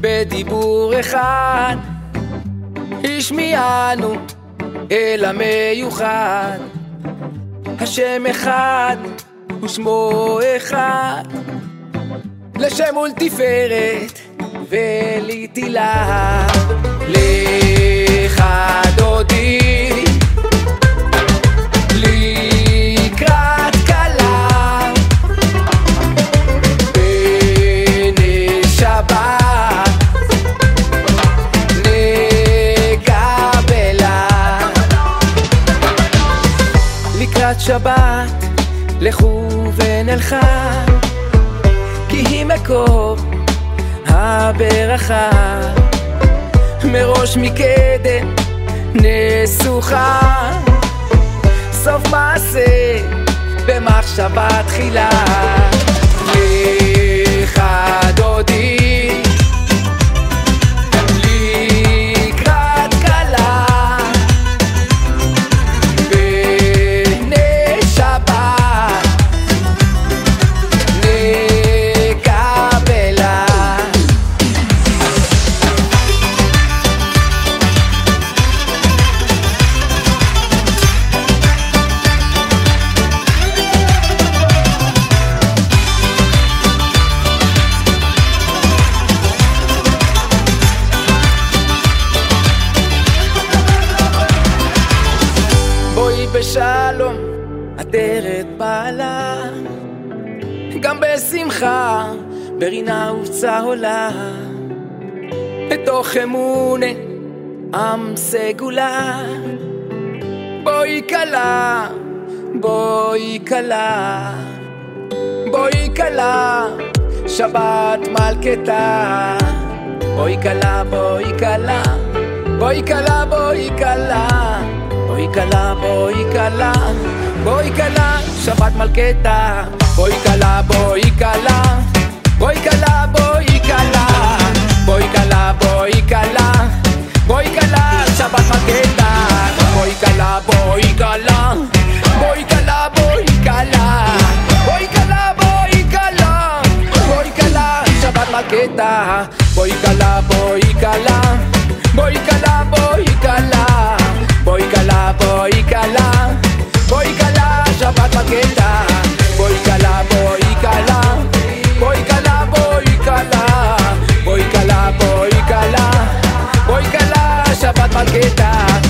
בדיבור אחד השמיענו אל המיוחד. השם אחד ושמו אחד לשם ולתפארת ולתהילה לקראת שבת לכו ונלכה כי היא מקור הברכה. מראש מקדם נסוכה. סוף מעשה במחשבה תחילה בשלום, עטרת בעלה, גם בשמחה, ברינה ובצהולה, בתוך אמונה, עם סגולה. בואי כלה, בואי כלה, בואי כלה, שבת מלכתה. בואי כלה, בואי כלה, בואי כלה, בואי כלה, בואי כלה, בואי כלה, בואי כלה, שבת מלכתה. בואי כלה, בואי כלה, בואי כלה, בואי כלה, בואי כלה, בואי כלה, בואי כלה, שבת מלכתה. בואי paqueta